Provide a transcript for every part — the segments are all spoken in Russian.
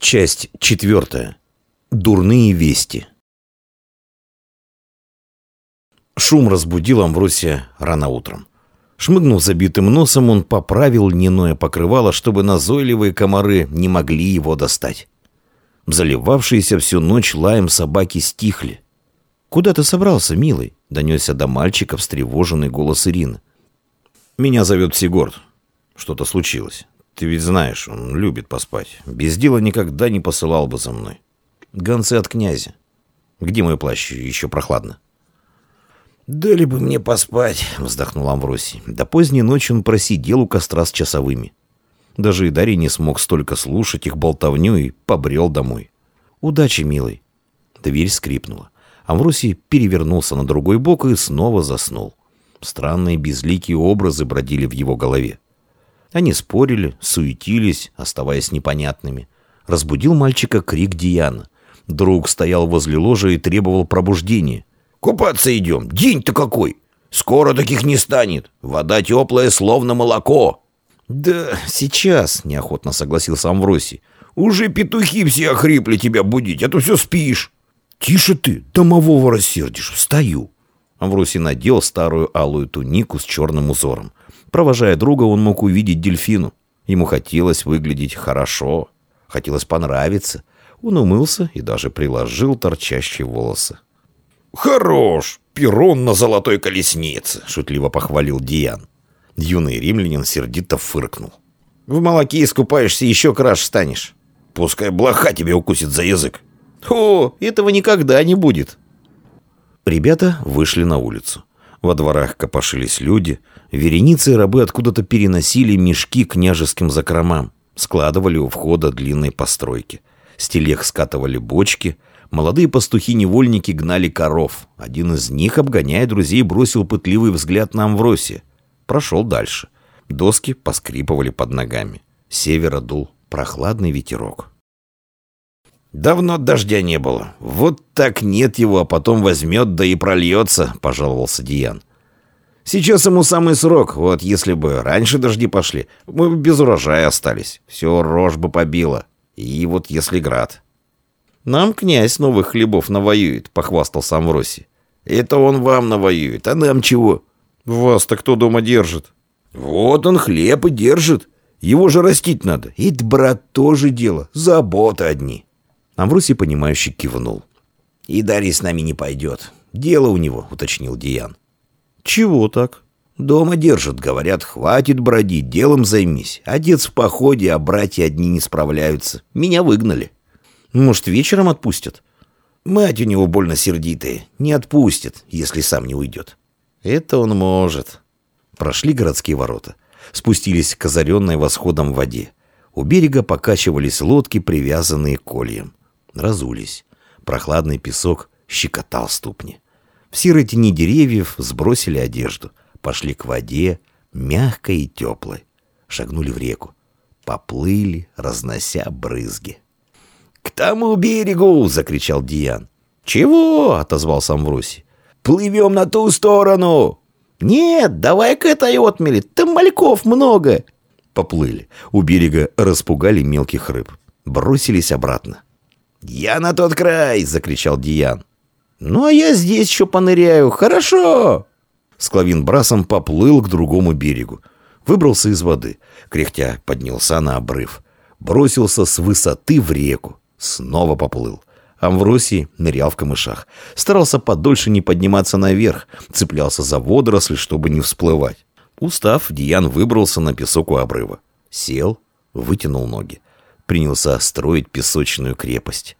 Часть четвертая. Дурные вести. Шум разбудил Амвросия рано утром. Шмыгнув забитым носом, он поправил льняное покрывало, чтобы назойливые комары не могли его достать. Заливавшиеся всю ночь лаем собаки стихли. «Куда ты собрался, милый?» — донесся до мальчика встревоженный голос Ирины. «Меня зовет Сигорд. Что-то случилось. Ты ведь знаешь, он любит поспать. Без дела никогда не посылал бы за мной. Гонцы от князя. Где мой плащ? Еще прохладно». «Дали бы мне поспать», — вздохнул Амвросий. До поздней ночи он просидел у костра с часовыми. Даже и Дарий не смог столько слушать их болтовню и побрел домой. «Удачи, милый!» Дверь скрипнула. Амвросий перевернулся на другой бок и снова заснул. Странные безликие образы бродили в его голове. Они спорили, суетились, оставаясь непонятными. Разбудил мальчика крик Диана. Друг стоял возле ложа и требовал пробуждения. Купаться идем. День-то какой. Скоро таких не станет. Вода теплая, словно молоко. Да, сейчас, неохотно согласился Амвросий. Уже петухи все охрипли тебя будить, а то все спишь. Тише ты, домового рассердишь. Встаю. Амвросий надел старую алую тунику с черным узором. Провожая друга, он мог увидеть дельфину. Ему хотелось выглядеть хорошо, хотелось понравиться. Он умылся и даже приложил торчащие волосы. «Хорош! Перрон на золотой колеснице!» — шутливо похвалил Диан. Юный римлянин сердито фыркнул. «В молоке искупаешься, еще краш станешь. Пускай блоха тебе укусит за язык». «О, этого никогда не будет!» Ребята вышли на улицу. Во дворах копошились люди. Вереницы и рабы откуда-то переносили мешки княжеским закромам. Складывали у входа длинной постройки. С телег скатывали бочки — Молодые пастухи-невольники гнали коров. Один из них, обгоняя друзей, бросил пытливый взгляд на Амвросия. Прошел дальше. Доски поскрипывали под ногами. севера дул прохладный ветерок. «Давно дождя не было. Вот так нет его, а потом возьмет, да и прольется», — пожаловался Диан. «Сейчас ему самый срок. Вот если бы раньше дожди пошли, мы бы без урожая остались. Все рожь бы побило. И вот если град...» «Нам князь новых хлебов навоюет», — похвастался Амвросий. «Это он вам навоюет, а нам чего?» «Вас-то кто дома держит?» «Вот он хлеб и держит. Его же растить надо. И брат тоже дело. Заботы одни». Амвросий, понимающе кивнул. «И Дарья с нами не пойдет. Дело у него», — уточнил Диан. «Чего так?» «Дома держат, говорят, хватит бродить, делом займись. Отец в походе, а братья одни не справляются. Меня выгнали». Может, вечером отпустят? Мать у него больно сердитая. Не отпустит, если сам не уйдет. Это он может. Прошли городские ворота. Спустились к озаренной восходом воде. У берега покачивались лодки, привязанные к кольям. Разулись. Прохладный песок щекотал ступни. В серой тени деревьев сбросили одежду. Пошли к воде, мягкой и теплой. Шагнули в реку. Поплыли, разнося брызги. «К тому берегу!» — закричал Диан. «Чего?» — отозвался Амвросий. «Плывем на ту сторону!» «Нет, давай к этой отмели, там мальков много!» Поплыли. У берега распугали мелких рыб. Бросились обратно. «Я на тот край!» — закричал Диан. «Ну, а я здесь еще поныряю. Хорошо!» Склавин брасом поплыл к другому берегу. Выбрался из воды. Кряхтя поднялся на обрыв. Бросился с высоты в реку. Снова поплыл. Амвросий нырял в камышах. Старался подольше не подниматься наверх. Цеплялся за водоросли, чтобы не всплывать. Устав, Диан выбрался на песок у обрыва. Сел, вытянул ноги. Принялся строить песочную крепость.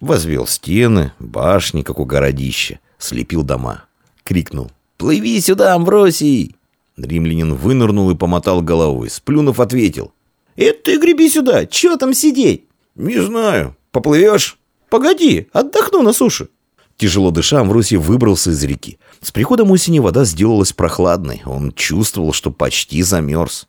Возвел стены, башни, как у городища. Слепил дома. Крикнул. «Плыви сюда, Амвросий!» Римлянин вынырнул и помотал головой. Сплюнув, ответил. «Это ты греби сюда! Чего там сидеть?» «Не знаю. Поплывешь?» «Погоди, отдохну на суше». Тяжело дыша, Амвросий выбрался из реки. С приходом осени вода сделалась прохладной. Он чувствовал, что почти замерз.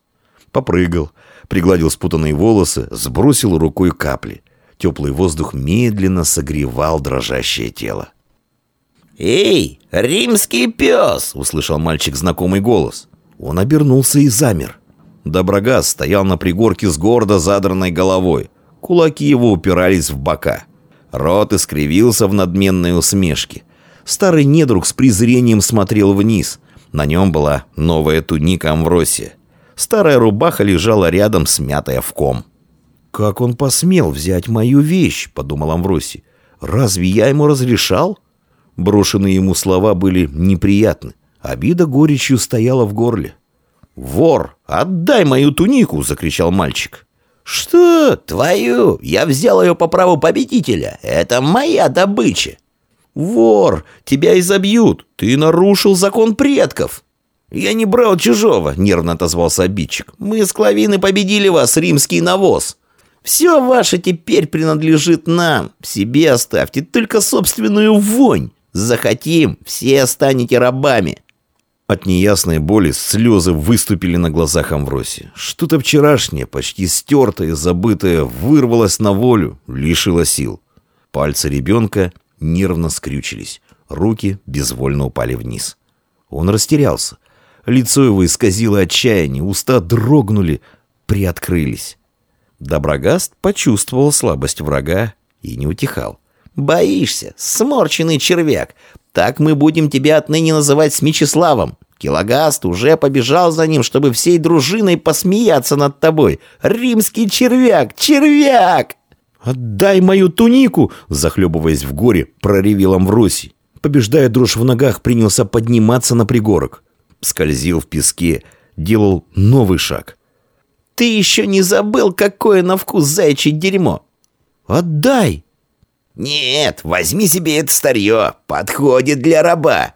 Попрыгал, пригладил спутанные волосы, сбросил рукой капли. Теплый воздух медленно согревал дрожащее тело. «Эй, римский пес!» — услышал мальчик знакомый голос. Он обернулся и замер. Доброгаз стоял на пригорке с гордо задранной головой. Кулаки его упирались в бока. Рот искривился в надменной усмешке. Старый недруг с презрением смотрел вниз. На нем была новая туника Амвросия. Старая рубаха лежала рядом, смятая в ком. «Как он посмел взять мою вещь?» — подумал Амвросий. «Разве я ему разрешал?» Брошенные ему слова были неприятны. Обида горечью стояла в горле. «Вор, отдай мою тунику!» — закричал мальчик. «Что? Твою? Я взял ее по праву победителя. Это моя добыча!» «Вор! Тебя изобьют! Ты нарушил закон предков!» «Я не брал чужого», — нервно отозвался обидчик. «Мы с Клавиной победили вас, римский навоз. Все ваше теперь принадлежит нам. Себе оставьте только собственную вонь. Захотим, все станете рабами». От неясной боли слезы выступили на глазах Амвросия. Что-то вчерашнее, почти стертое, забытое, вырвалось на волю, лишило сил. Пальцы ребенка нервно скрючились, руки безвольно упали вниз. Он растерялся. Лицо его исказило отчаяние, уста дрогнули, приоткрылись. Доброгаст почувствовал слабость врага и не утихал. «Боишься, сморченный червяк! Так мы будем тебя отныне называть с Мечиславом. Килогаст уже побежал за ним, чтобы всей дружиной посмеяться над тобой. Римский червяк! Червяк!» «Отдай мою тунику!» Захлебываясь в горе, проревел Амвросий. Побеждая дрожь в ногах, принялся подниматься на пригорок скользил в песке, делал новый шаг. «Ты еще не забыл, какое на вкус зайчье дерьмо?» «Отдай!» «Нет, возьми себе это старье, подходит для раба!»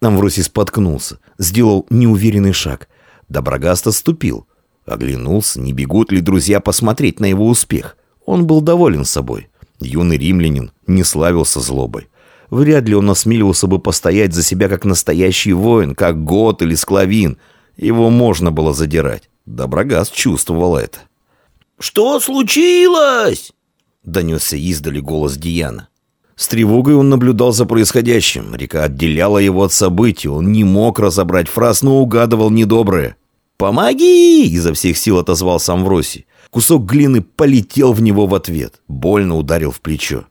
Амвросий споткнулся, сделал неуверенный шаг. Доброгаст отступил. Оглянулся, не бегут ли друзья посмотреть на его успех. Он был доволен собой. Юный римлянин не славился злобой. Вряд ли он осмеливался бы постоять за себя как настоящий воин, как Гот или Склавин. Его можно было задирать. Доброгаз чувствовал это. «Что случилось?» — донесся издали голос Диана. С тревогой он наблюдал за происходящим. Река отделяла его от событий. Он не мог разобрать фраз, но угадывал недоброе. «Помоги!» — изо всех сил отозвался Амвросий. Кусок глины полетел в него в ответ. Больно ударил в плечо.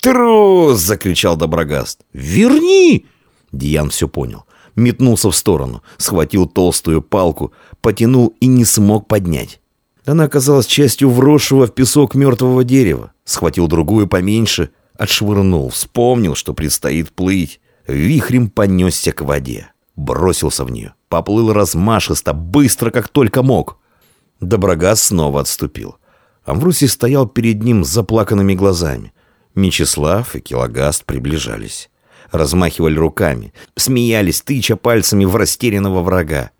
«Трус!» — закричал Доброгаст. «Верни!» Диан все понял. Метнулся в сторону, схватил толстую палку, потянул и не смог поднять. Она оказалась частью вросшего в песок мертвого дерева. Схватил другую поменьше, отшвырнул, вспомнил, что предстоит плыть. Вихрем понесся к воде. Бросился в нее. Поплыл размашисто, быстро, как только мог. Доброгаз снова отступил. Амврусий стоял перед ним с заплаканными глазами. Мечислав и Килогаст приближались. Размахивали руками, смеялись, тыча пальцами в растерянного врага.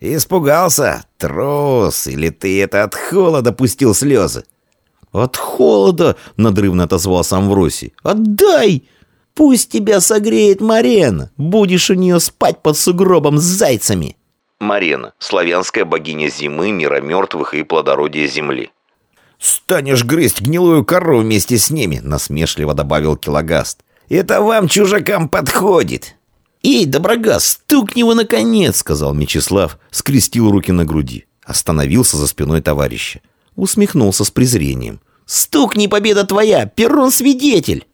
«Испугался? Трус! Или ты это от холода пустил слезы?» «От холода!» — надрывно отозвался Амвросий. «Отдай! Пусть тебя согреет Марена! Будешь у нее спать под сугробом с зайцами!» Марена — славянская богиня зимы, мира мертвых и плодородия земли. «Станешь грызть гнилую кору вместе с ними», — насмешливо добавил Килогаст. «Это вам, чужакам, подходит». «Эй, Доброгаз, стукни его наконец», — сказал Мечислав, скрестил руки на груди. Остановился за спиной товарища. Усмехнулся с презрением. «Стукни, победа твоя! Перрон свидетель!»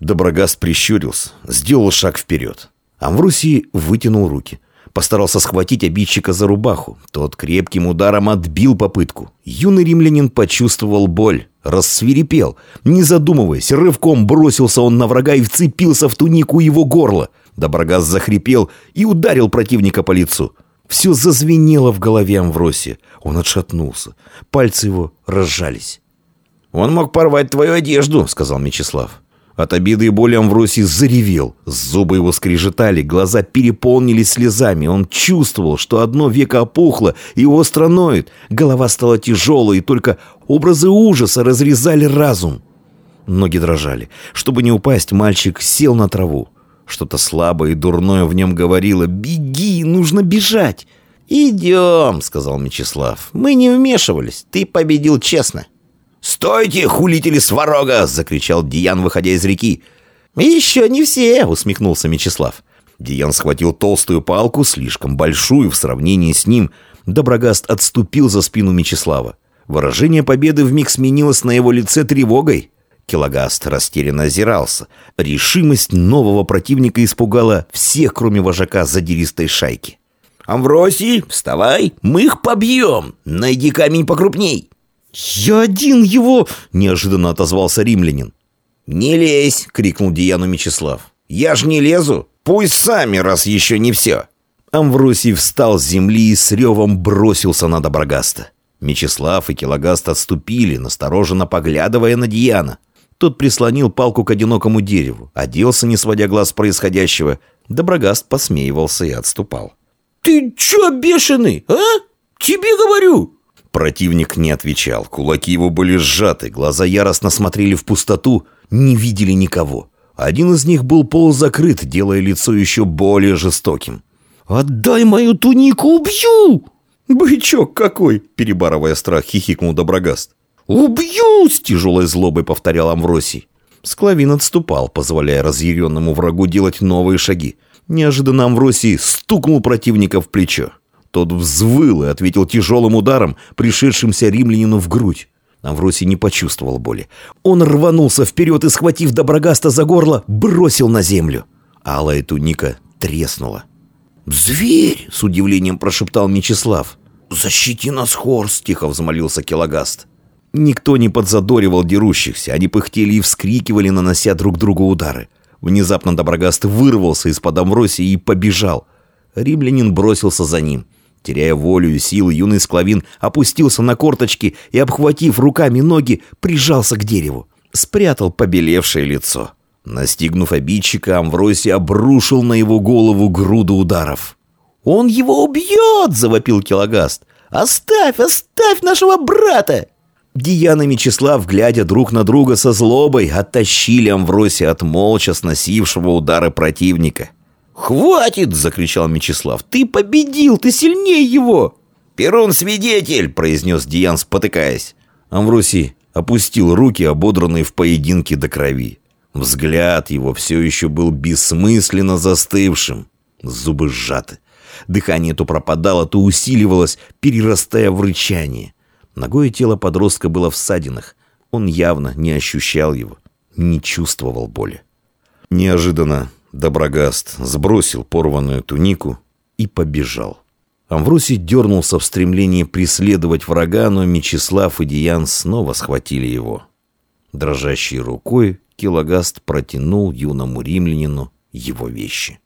Доброгаст прищурился, сделал шаг вперед. Амврусий вытянул руки. Постарался схватить обидчика за рубаху. Тот крепким ударом отбил попытку. Юный римлянин почувствовал боль, рассвирепел. Не задумываясь, рывком бросился он на врага и вцепился в тунику его горла. Доброгас захрипел и ударил противника по лицу. Все зазвенело в голове Амвросия. Он отшатнулся. Пальцы его разжались. «Он мог порвать твою одежду», — сказал Мечислав. От обиды и боли Амвросий заревел. Зубы его скрежетали, глаза переполнились слезами. Он чувствовал, что одно веко опухло и остро ноет. Голова стала тяжелой, и только образы ужаса разрезали разум. Ноги дрожали. Чтобы не упасть, мальчик сел на траву. Что-то слабое и дурное в нем говорило «Беги, нужно бежать!» «Идем», — сказал Мечислав. «Мы не вмешивались, ты победил честно». «Стойте, хулители сварога!» — закричал Диан, выходя из реки. «Еще не все!» — усмехнулся Мечислав. Диан схватил толстую палку, слишком большую в сравнении с ним. Доброгаст отступил за спину Мечислава. Выражение победы вмиг сменилось на его лице тревогой. Килогаст растерянно озирался. Решимость нового противника испугала всех, кроме вожака задиристой шайки. «Амвросий, вставай, мы их побьем! Найди камень покрупней!» «Я один его!» — неожиданно отозвался римлянин. «Не лезь!» — крикнул Дияну Мечислав. «Я ж не лезу! Пусть сами, раз еще не все!» Амвросий встал с земли и с ревом бросился на Доброгаста. Мечислав и Килогаст отступили, настороженно поглядывая на Дияна. Тот прислонил палку к одинокому дереву, оделся, не сводя глаз происходящего. Доброгаст посмеивался и отступал. «Ты чё бешеный, а? Тебе говорю!» Противник не отвечал, кулаки его были сжаты, глаза яростно смотрели в пустоту, не видели никого. Один из них был полузакрыт, делая лицо еще более жестоким. «Отдай мою тунику, убью!» «Бычок какой!» — перебарывая страх, хихикнул Доброгаст. «Убью!» — с тяжелой злобой повторял Амвросий. Склавин отступал, позволяя разъяренному врагу делать новые шаги. Неожиданно Амвросий стукнул противника в плечо. Тот взвыл и ответил тяжелым ударом, пришедшимся римлянину в грудь. Амвросий не почувствовал боли. Он рванулся вперед и, схватив Доброгаста за горло, бросил на землю. Алая туника треснула. «Зверь!» — с удивлением прошептал Мечислав. «Защити нас, Хорс!» — тихо взмолился Келогаст. Никто не подзадоривал дерущихся, они пыхтели и вскрикивали, нанося друг другу удары. Внезапно Доброгаст вырвался из-под Амвросии и побежал. Римлянин бросился за ним. Теряя волю и силы, юный склавин опустился на корточки и, обхватив руками ноги, прижался к дереву. Спрятал побелевшее лицо. Настигнув обидчика, Амвросий обрушил на его голову груду ударов. «Он его убьет!» — завопил Килогаст. «Оставь, оставь нашего брата!» Диана и Мечислав, глядя друг на друга со злобой, оттащили Амвросия от молча сносившего удары противника. «Хватит!» — закричал Мечислав. «Ты победил! Ты сильнее его!» «Перун свидетель!» — произнес Диан, спотыкаясь. Амвросий опустил руки, ободранные в поединке до крови. Взгляд его все еще был бессмысленно застывшим. Зубы сжаты. Дыхание то пропадало, то усиливалось, перерастая в рычание. Ногое тело подростка было в ссадинах. Он явно не ощущал его, не чувствовал боли. Неожиданно Доброгаст сбросил порванную тунику и побежал. Амвросий дернулся в стремлении преследовать врага, но Мечислав и Диан снова схватили его. Дрожащей рукой Килогаст протянул юному римлянину его вещи.